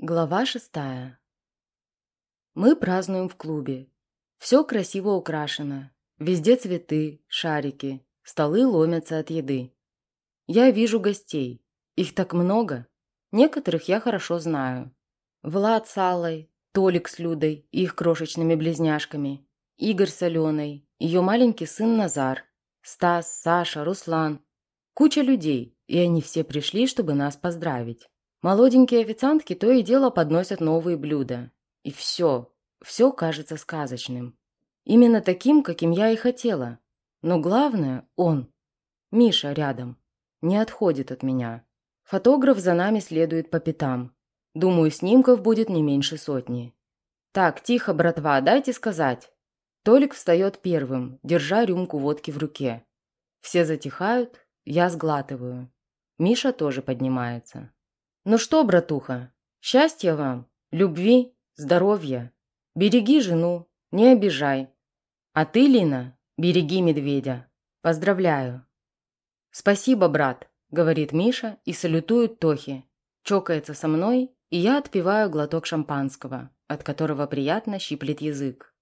Глава шестая. Мы празднуем в клубе. Все красиво украшено. Везде цветы, шарики, столы ломятся от еды. Я вижу гостей. Их так много. Некоторых я хорошо знаю. Влад с Аллой, Толик с Людой и их крошечными близняшками, Игорь с Аленой, ее маленький сын Назар, Стас, Саша, Руслан. Куча людей, и они все пришли, чтобы нас поздравить. Молоденькие официантки то и дело подносят новые блюда. И все, все кажется сказочным. Именно таким, каким я и хотела. Но главное – он. Миша рядом. Не отходит от меня. Фотограф за нами следует по пятам. Думаю, снимков будет не меньше сотни. Так, тихо, братва, дайте сказать. Толик встает первым, держа рюмку водки в руке. Все затихают, я сглатываю. Миша тоже поднимается. Ну что, братуха, счастья вам, любви, здоровья. Береги жену, не обижай. А ты, Лина, береги медведя. Поздравляю. Спасибо, брат, говорит Миша и салютует Тохе. Чокается со мной, и я отпиваю глоток шампанского, от которого приятно щиплет язык.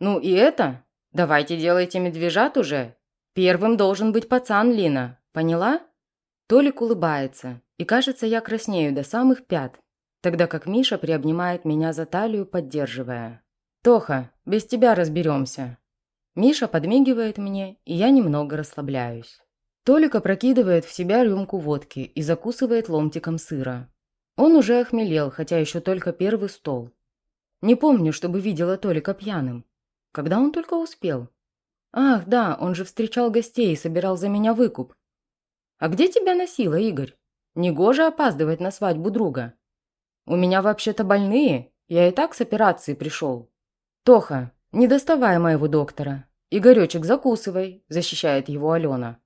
Ну и это? Давайте делайте медвежат уже. Первым должен быть пацан, Лина. Поняла? Толик улыбается, и кажется, я краснею до самых пят, тогда как Миша приобнимает меня за талию, поддерживая. «Тоха, без тебя разберемся». Миша подмигивает мне, и я немного расслабляюсь. Толик опрокидывает в себя рюмку водки и закусывает ломтиком сыра. Он уже охмелел, хотя еще только первый стол. Не помню, чтобы видела Толика пьяным. Когда он только успел? Ах, да, он же встречал гостей и собирал за меня выкуп. «А где тебя носило, Игорь? Негоже опаздывать на свадьбу друга. У меня вообще-то больные, я и так с операции пришел». «Тоха, не доставай моего доктора. Игоречек, закусывай», – защищает его Алена.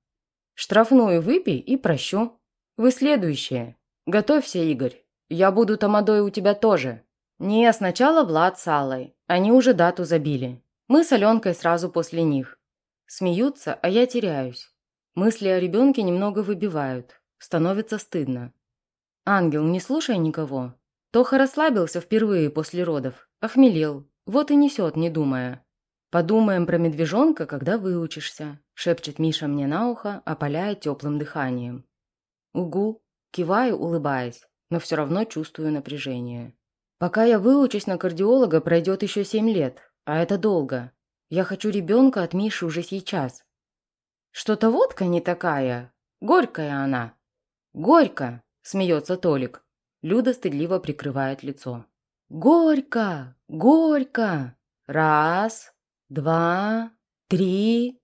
«Штрафную выпей и прощу. Вы следующие. Готовься, Игорь. Я буду тамадой у тебя тоже». «Не, сначала Влад с Аллой. Они уже дату забили. Мы с Аленкой сразу после них. Смеются, а я теряюсь. Мысли о ребенке немного выбивают. Становится стыдно. «Ангел, не слушай никого». Тоха расслабился впервые после родов. Охмелел. Вот и несет, не думая. «Подумаем про медвежонка, когда выучишься», – шепчет Миша мне на ухо, опаляя теплым дыханием. «Угу». Киваю, улыбаясь, но все равно чувствую напряжение. Пока я выучусь на кардиолога, пройдет еще семь лет, а это долго. Я хочу ребенка от Миши уже сейчас, «Что-то водка не такая. Горькая она». «Горько!» – смеется Толик. Люда стыдливо прикрывает лицо. «Горько! Горько! Раз, два, три...»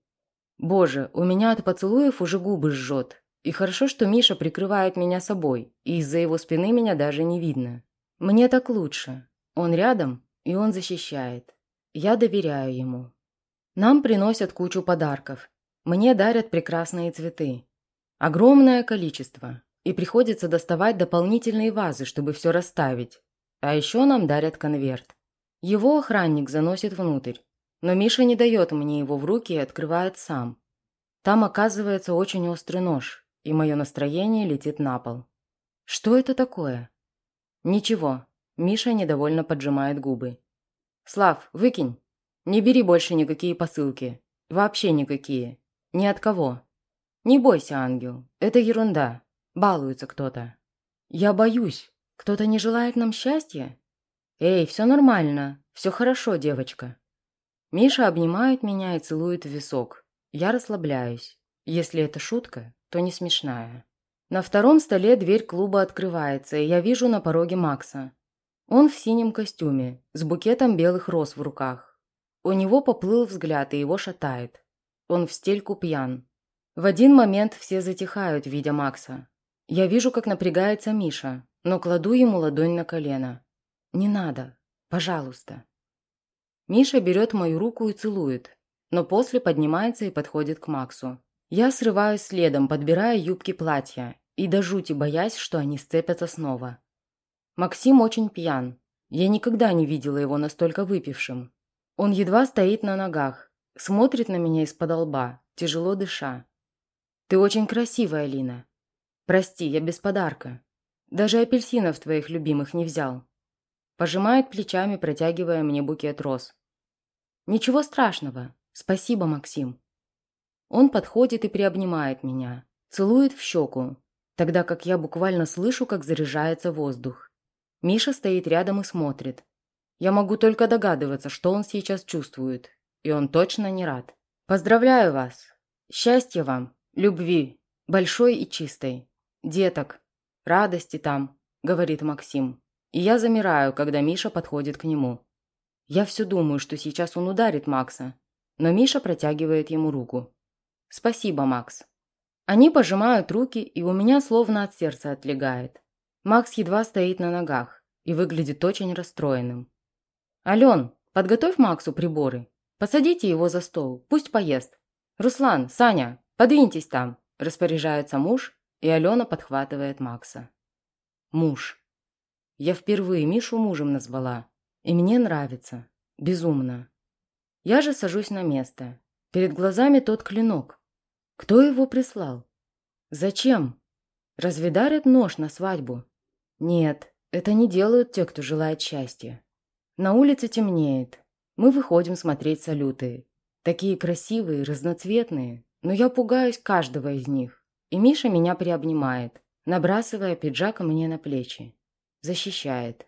Боже, у меня от поцелуев уже губы жжет. И хорошо, что Миша прикрывает меня собой, и из-за его спины меня даже не видно. Мне так лучше. Он рядом, и он защищает. Я доверяю ему. Нам приносят кучу подарков, мне дарят прекрасные цветы. Огромное количество. И приходится доставать дополнительные вазы, чтобы все расставить. А еще нам дарят конверт. Его охранник заносит внутрь. Но Миша не дает мне его в руки и открывает сам. Там оказывается очень острый нож, и мое настроение летит на пол. Что это такое? Ничего. Миша недовольно поджимает губы. Слав, выкинь. Не бери больше никакие посылки. Вообще никакие. Ни от кого. Не бойся, ангел. Это ерунда. Балуется кто-то. Я боюсь. Кто-то не желает нам счастья? Эй, все нормально. Все хорошо, девочка. Миша обнимает меня и целует в висок. Я расслабляюсь. Если это шутка, то не смешная. На втором столе дверь клуба открывается, и я вижу на пороге Макса. Он в синем костюме, с букетом белых роз в руках. У него поплыл взгляд, и его шатает. Он в стельку пьян. В один момент все затихают, видя Макса. Я вижу, как напрягается Миша, но кладу ему ладонь на колено. «Не надо. Пожалуйста». Миша берет мою руку и целует, но после поднимается и подходит к Максу. Я срываюсь следом, подбирая юбки платья, и до жути боясь, что они сцепятся снова. Максим очень пьян. Я никогда не видела его настолько выпившим. Он едва стоит на ногах, Смотрит на меня из-под лба, тяжело дыша. «Ты очень красивая, Лина. Прости, я без подарка. Даже апельсинов твоих любимых не взял. Пожимает плечами, протягивая мне букет роз. «Ничего страшного. Спасибо, Максим». Он подходит и приобнимает меня, целует в щеку, тогда как я буквально слышу, как заряжается воздух. Миша стоит рядом и смотрит. Я могу только догадываться, что он сейчас чувствует, и он точно не рад. «Поздравляю вас! Счастья вам, любви, большой и чистой, деток, радости там», — говорит Максим. И я замираю, когда Миша подходит к нему. Я все думаю, что сейчас он ударит Макса, но Миша протягивает ему руку. «Спасибо, Макс». Они пожимают руки, и у меня словно от сердца отлегает. Макс едва стоит на ногах и выглядит очень расстроенным. «Ален, подготовь Максу приборы. Посадите его за стол, пусть поест. Руслан, Саня, подвиньтесь там», – распоряжается муж, и Алена подхватывает Макса. Муж. Я впервые Мишу мужем назвала, и мне нравится. Безумно. Я же сажусь на место. Перед глазами тот клинок. Кто его прислал? Зачем? Разве дарят нож на свадьбу? Нет, это не делают те, кто желает счастья. На улице темнеет. Мы выходим смотреть салюты. Такие красивые, разноцветные. Но я пугаюсь каждого из них. И Миша меня приобнимает, набрасывая пиджак мне на плечи. Защищает.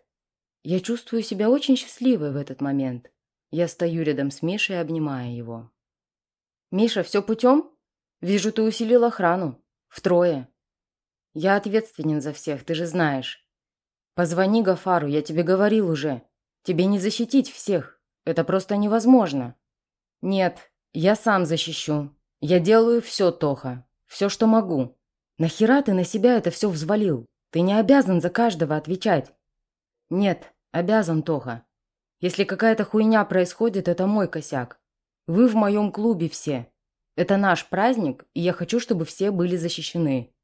Я чувствую себя очень счастливой в этот момент. Я стою рядом с Мишей, обнимая его. «Миша, все путем? Вижу, ты усилил охрану. Втрое. Я ответственен за всех, ты же знаешь. Позвони Гафару, я тебе говорил уже. Тебе не защитить всех. Это просто невозможно. Нет, я сам защищу. Я делаю все, Тоха. Все, что могу. Нахера ты на себя это все взвалил? Ты не обязан за каждого отвечать. Нет, обязан, Тоха. Если какая-то хуйня происходит, это мой косяк. Вы в моем клубе все. Это наш праздник, и я хочу, чтобы все были защищены.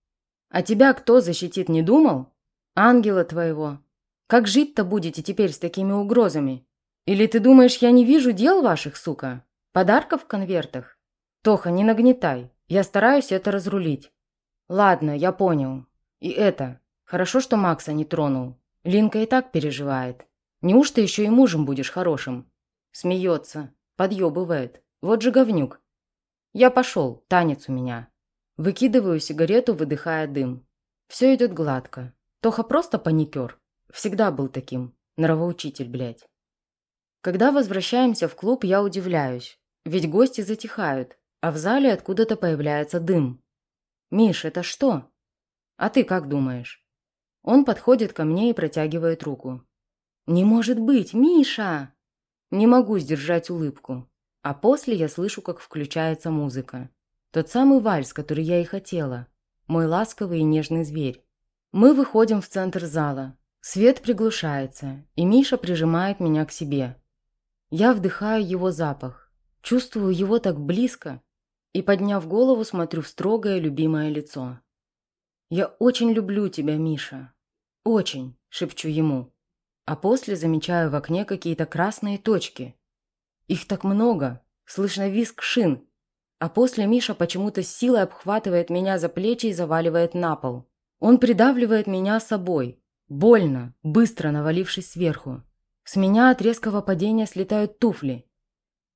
А тебя кто защитит, не думал? Ангела твоего, как жить-то будете теперь с такими угрозами? Или ты думаешь, я не вижу дел ваших, сука? Подарков в конвертах? Тоха, не нагнетай. Я стараюсь это разрулить. Ладно, я понял. И это. Хорошо, что Макса не тронул. Линка и так переживает. Неужто еще и мужем будешь хорошим? Смеется. Подъебывает. Вот же говнюк. Я пошел. Танец у меня. Выкидываю сигарету, выдыхая дым. Все идет гладко. Тоха просто паникер. Всегда был таким. Нравоучитель, блядь. Когда возвращаемся в клуб, я удивляюсь. Ведь гости затихают, а в зале откуда-то появляется дым. «Миш, это что?» «А ты как думаешь?» Он подходит ко мне и протягивает руку. «Не может быть, Миша!» Не могу сдержать улыбку. А после я слышу, как включается музыка. Тот самый вальс, который я и хотела. Мой ласковый и нежный зверь. Мы выходим в центр зала. Свет приглушается, и Миша прижимает меня к себе. Я вдыхаю его запах, чувствую его так близко и, подняв голову, смотрю в строгое любимое лицо. «Я очень люблю тебя, Миша. Очень», – шепчу ему. А после замечаю в окне какие-то красные точки. Их так много, слышно визг шин. А после Миша почему-то с силой обхватывает меня за плечи и заваливает на пол. Он придавливает меня собой, Больно, быстро навалившись сверху. С меня от резкого падения слетают туфли.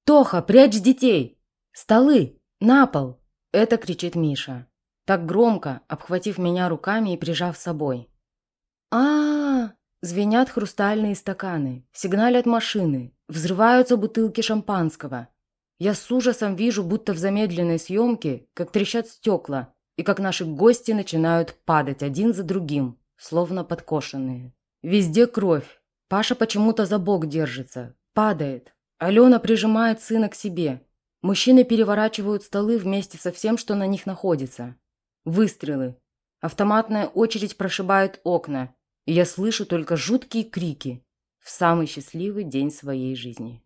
«Тоха, прячь детей! Столы! На пол!» Это кричит Миша. Так громко, обхватив меня руками и прижав с собой. а, -а, -а Звенят хрустальные стаканы, сигналят машины, взрываются бутылки шампанского. Я с ужасом вижу, будто в замедленной съемке, как трещат стекла, и как наши гости начинают падать один за другим словно подкошенные. Везде кровь. Паша почему-то за бок держится. Падает. Алена прижимает сына к себе. Мужчины переворачивают столы вместе со всем, что на них находится. Выстрелы. Автоматная очередь прошибает окна. И я слышу только жуткие крики в самый счастливый день своей жизни.